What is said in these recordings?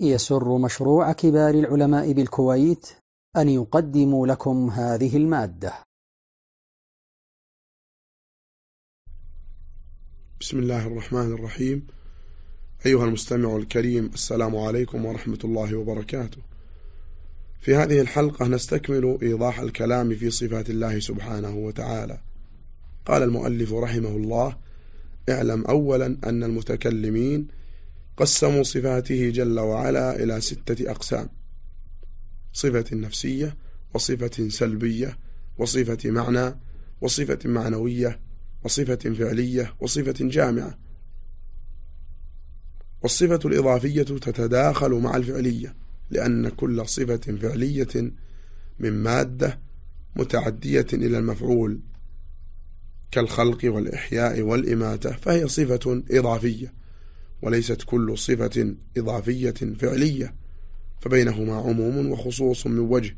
يسر مشروع كبار العلماء بالكويت أن يقدم لكم هذه المادة. بسم الله الرحمن الرحيم. أيها المستمع الكريم السلام عليكم ورحمة الله وبركاته. في هذه الحلقة نستكمل إيضاح الكلام في صفات الله سبحانه وتعالى. قال المؤلف رحمه الله اعلم أولا أن المتكلمين قسموا صفاته جل وعلا إلى ستة أقسام. صفة نفسية وصفة سلبية وصفة معنى وصفة معنوية وصفة فعلية وصفة جامعة. والصفة الإضافية تتداخل مع الفعلية لأن كل صفة فعلية من مادة متعدية إلى المفعول كالخلق والإحياء والإماتة فهي صفة إضافية. وليست كل صفة إضافية فعلية فبينهما عموم وخصوص من وجه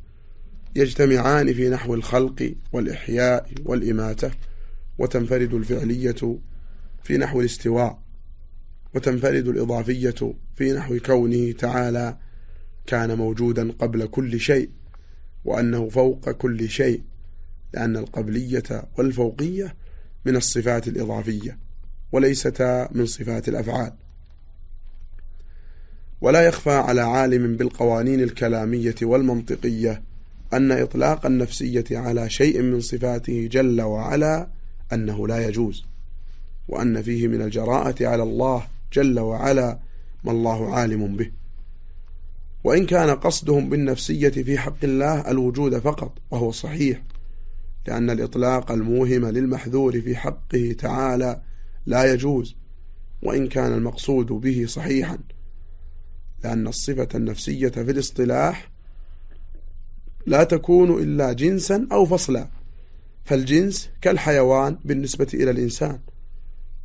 يجتمعان في نحو الخلق والإحياء والإماتة وتنفرد الفعلية في نحو الاستواء وتنفرد الإضافية في نحو كونه تعالى كان موجودا قبل كل شيء وأنه فوق كل شيء لأن القبلية والفوقية من الصفات الإضافية وليستا من صفات الأفعال. ولا يخفى على عالم بالقوانين الكلامية والمنطقية أن إطلاق النفسية على شيء من صفاته جل وعلا أنه لا يجوز وأن فيه من الجراءة على الله جل وعلا ما الله عالم به. وإن كان قصدهم بالنفسية في حق الله الوجود فقط وهو صحيح لأن الإطلاق الموهم للمحذور في حقه تعالى لا يجوز وإن كان المقصود به صحيحا لأن الصفة النفسية في الاصطلاح لا تكون إلا جنسا أو فصلا فالجنس كالحيوان بالنسبة إلى الإنسان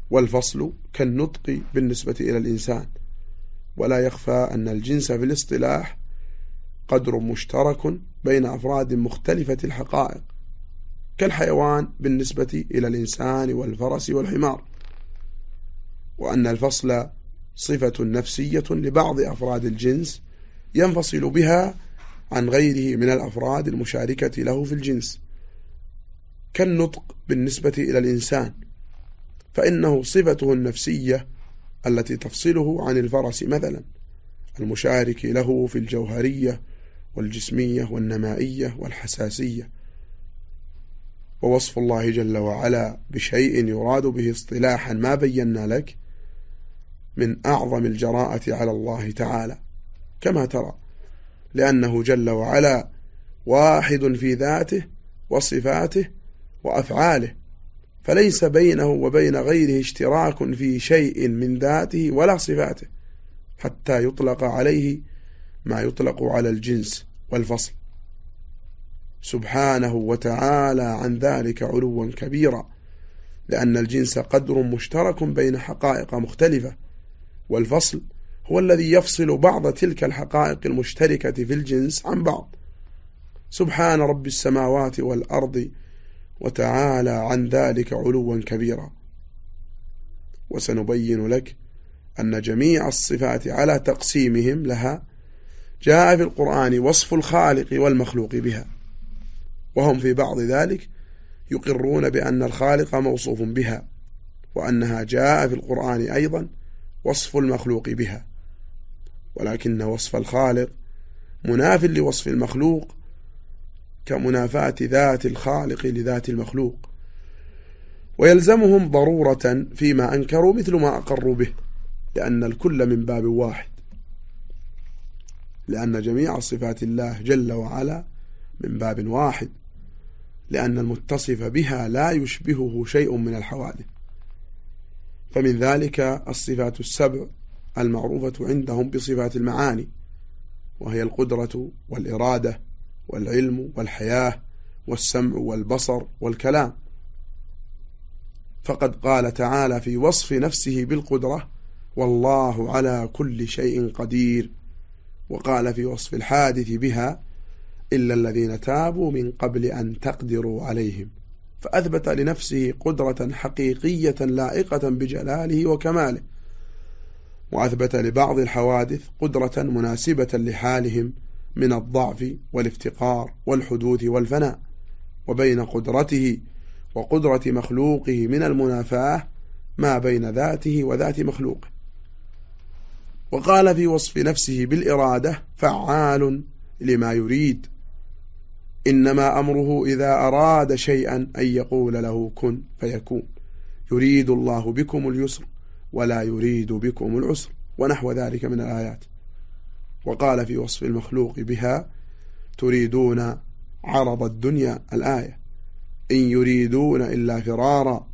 والفصل كالنطق بالنسبة إلى الإنسان. ولا يخفى أن الجنس في الاصطلاح قدر مشترك بين أفراد مختلفة الحقائق كالحيوان بالنسبة إلى الإنسان والفرس والحمار. وأن الفصل صفة نفسية لبعض أفراد الجنس ينفصل بها عن غيره من الأفراد المشاركة له في الجنس. كالنطق بالنسبة إلى الإنسان فإنه صفته النفسية التي تفصله عن الفرس مثلا المشارك له في الجوهرية والجسمية والنمائية والحساسية. ووصف الله جل وعلا بشيء يراد به اصطلاحا ما بينا لك من أعظم الجراءة على الله تعالى كما ترى لأنه جل وعلا واحد في ذاته وصفاته وأفعاله فليس بينه وبين غيره اشتراك في شيء من ذاته ولا صفاته حتى يطلق عليه ما يطلق على الجنس والفصل. سبحانه وتعالى عن ذلك علوا كبيرا لأن الجنس قدر مشترك بين حقائق مختلفة والفصل هو الذي يفصل بعض تلك الحقائق المشتركة في الجنس عن بعض. سبحان رب السماوات والأرض وتعالى عن ذلك علوا كبيرا. وسنبين لك أن جميع الصفات على تقسيمهم لها جاء في القرآن وصف الخالق والمخلوق بها. وهم في بعض ذلك يقرون بأن الخالق موصوف بها وأنها جاء في القرآن أيضا وصف المخلوق بها. ولكن وصف الخالق مناف لوصف المخلوق كمنافاة ذات الخالق لذات المخلوق. ويلزمهم ضرورة فيما أنكروا مثل ما أقروا به لأن الكل من باب واحد. لأن جميع صفات الله جل وعلا من باب واحد لأن المتصف بها لا يشبهه شيء من الحوادث. فمن ذلك الصفات السبع المعروفة عندهم بصفات المعاني وهي القدرة والإرادة والعلم والحياة والسمع والبصر والكلام. فقد قال تعالى في وصف نفسه بالقدرة والله على كل شيء قدير. وقال في وصف الحادث بها إلا الذين تابوا من قبل أن تقدروا عليهم. فأثبت لنفسه قدرة حقيقية لائقة بجلاله وكماله وأثبت لبعض الحوادث قدرة مناسبة لحالهم من الضعف والافتقار والحدوث والفناء وبين قدرته وقدرة مخلوقه من المنافاة ما بين ذاته وذات مخلوقه. وقال في وصف نفسه بالإرادة فعال لما يريد إنما أمره إذا أراد شيئا أن يقول له كن فيكون. يريد الله بكم اليسر ولا يريد بكم العسر ونحو ذلك من الآيات. وقال في وصف المخلوق بها تريدون عرض الدنيا الآية. إن يريدون إلا فرارا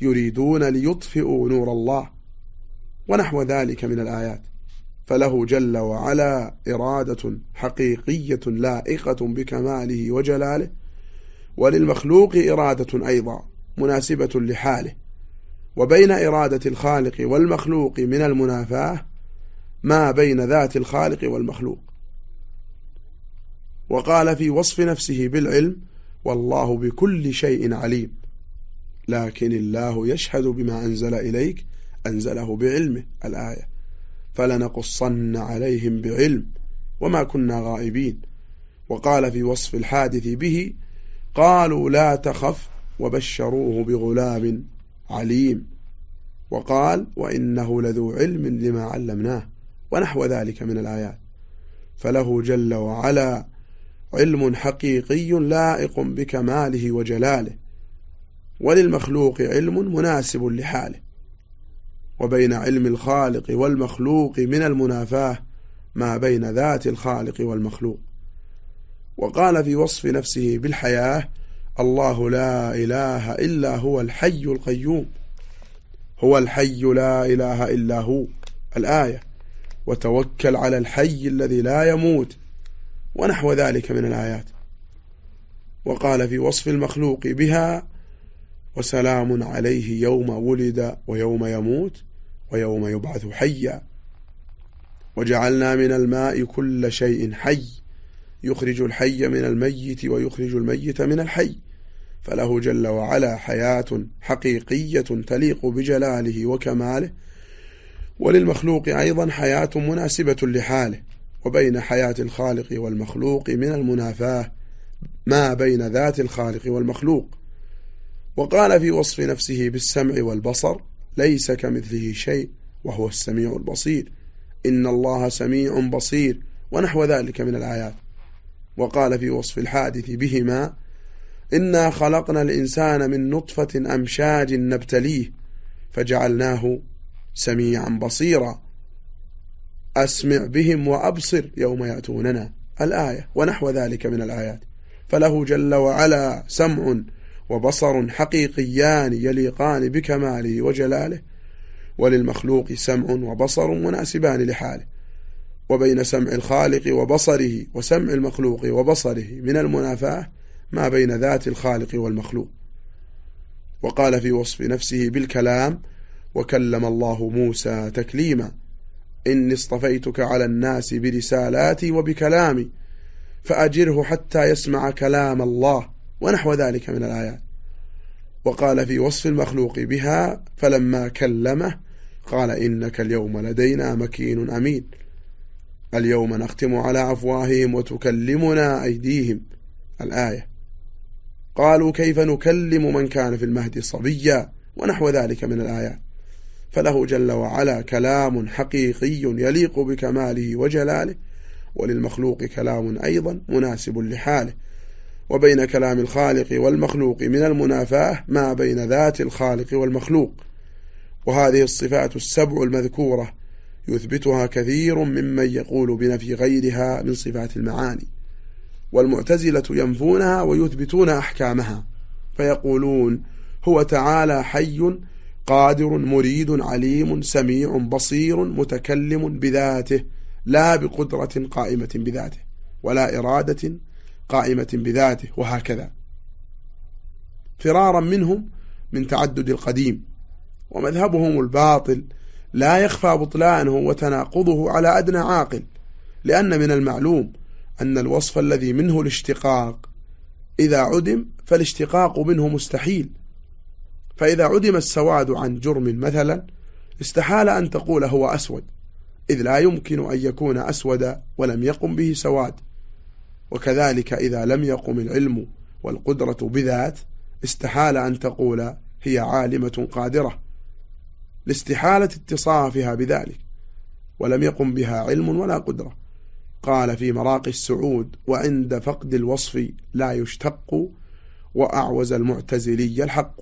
يريدون ليطفئوا نور الله ونحو ذلك من الآيات. فله جل وعلا إرادة حقيقية لائقة بكماله وجلاله وللمخلوق إرادة أيضا مناسبة لحاله. وبين إرادة الخالق والمخلوق من المنافاة ما بين ذات الخالق والمخلوق. وقال في وصف نفسه بالعلم والله بكل شيء عليم لكن الله يشهد بما أنزل إليك أنزله بعلمه. الآية. فلنقصن عليهم بعلم وما كنا غائبين. وقال في وصف الحادث به قالوا لا تخف وبشروه بغلام عليم. وقال وإنه لذو علم لما علمناه ونحو ذلك من الآيات. فله جل وعلا علم حقيقي لائق بكماله وجلاله. وللمخلوق علم مناسب لحاله. وبين علم الخالق والمخلوق من المنافاة ما بين ذات الخالق والمخلوق. وقال في وصف نفسه بالحياة الله لا إله إلا هو الحي القيوم. هو الحي لا إله إلا هو. الآية وتوكل على الحي الذي لا يموت ونحو ذلك من الآيات. وقال في وصف المخلوق بها وسلام عليه يوم ولد ويوم يموت. ويوم يبعث حيا. وجعلنا من الماء كل شيء حي. يخرج الحي من الميت ويخرج الميت من الحي. فله جل وعلا حياة حقيقية تليق بجلاله وكماله. وللمخلوق أيضا حياة مناسبة لحاله. وبين حياة الخالق والمخلوق من المنافاة ما بين ذات الخالق والمخلوق. وقال في وصف نفسه بالسمع والبصر ليس كمثله شيء وهو السميع البصير. إن الله سميع بصير ونحو ذلك من الآيات. وقال في وصف الحادث بهما إنا خلقنا الإنسان من نطفة أمشاج نبتليه فجعلناه سميعا بصيرا. أسمع بهم وأبصر يوم يأتوننا. الآية ونحو ذلك من الآيات. فله جل وعلا سمع وبصر حقيقيان يليقان بكماله وجلاله وللمخلوق سمع وبصر مناسبان لحاله وبين سمع الخالق وبصره وسمع المخلوق وبصره من المنافاة ما بين ذات الخالق والمخلوق. وقال في وصف نفسه بالكلام وكلم الله موسى تكليما إني اصطفيتك على الناس برسالاتي وبكلامي فأجره حتى يسمع كلام الله ونحو ذلك من الآيات. وقال في وصف المخلوق بها فلما كلمه قال إنك اليوم لدينا مكين أمين. اليوم نختم على أفواههم وتكلمنا أيديهم. الآية. قالوا كيف نكلم من كان في المهد صبيا ونحو ذلك من الآيات فله جل وعلا كلام حقيقي يليق بكماله وجلاله وللمخلوق كلام أيضا مناسب لحاله. وبين كلام الخالق والمخلوق من المنافاة ما بين ذات الخالق والمخلوق. وهذه الصفات السبع المذكورة يثبتها كثير ممن يقول بنفي غيرها من صفات المعاني. والمعتزلة ينفونها ويثبتون أحكامها فيقولون هو تعالى حي قادر مريد عليم سميع بصير متكلم بذاته لا بقدرة قائمة بذاته ولا إرادة قائمة بذاته وهكذا. فرارا منهم من تعدد القديم ومذهبهم الباطل لا يخفى بطلانه وتناقضه على أدنى عاقل لأن من المعلوم أن الوصف الذي منه الاشتقاق إذا عدم فالاشتقاق منه مستحيل. فإذا عدم السواد عن جرم مثلا استحال أن تقول هو أسود إذ لا يمكن أن يكون أسود ولم يقم به سواد. وكذلك إذا لم يقم العلم والقدرة بذات استحال أن تقول هي عالمة قادرة. لاستحالة اتصافها بذلك ولم يقم بها علم ولا قدرة. قال في مراقي السعود وعند فقد الوصف لا يشتق وأعوز المعتزلي الحق.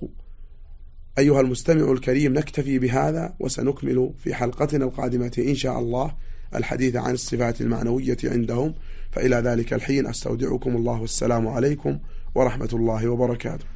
أيها المستمع الكريم نكتفي بهذا وسنكمل في حلقتنا القادمة إن شاء الله الحديث عن الصفات المعنوية عندهم. فإلى ذلك الحين أستودعكم الله والسلام عليكم ورحمة الله وبركاته.